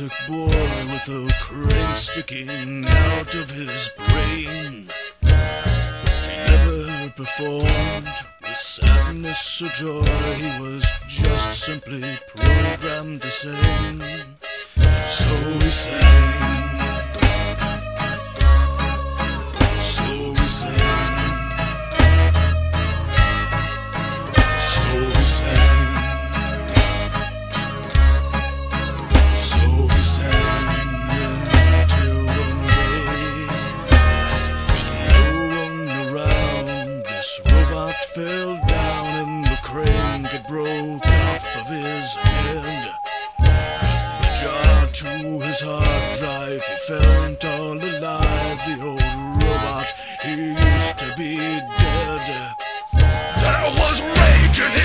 boy with a crank sticking out of his brain. He never performed with sadness or joy, he was just simply programmed to sing. So he sang. Fell down and the crane it broke off of his head. The jar to his hard drive, he felt all alive. The old robot, he used to be dead. There was rage in his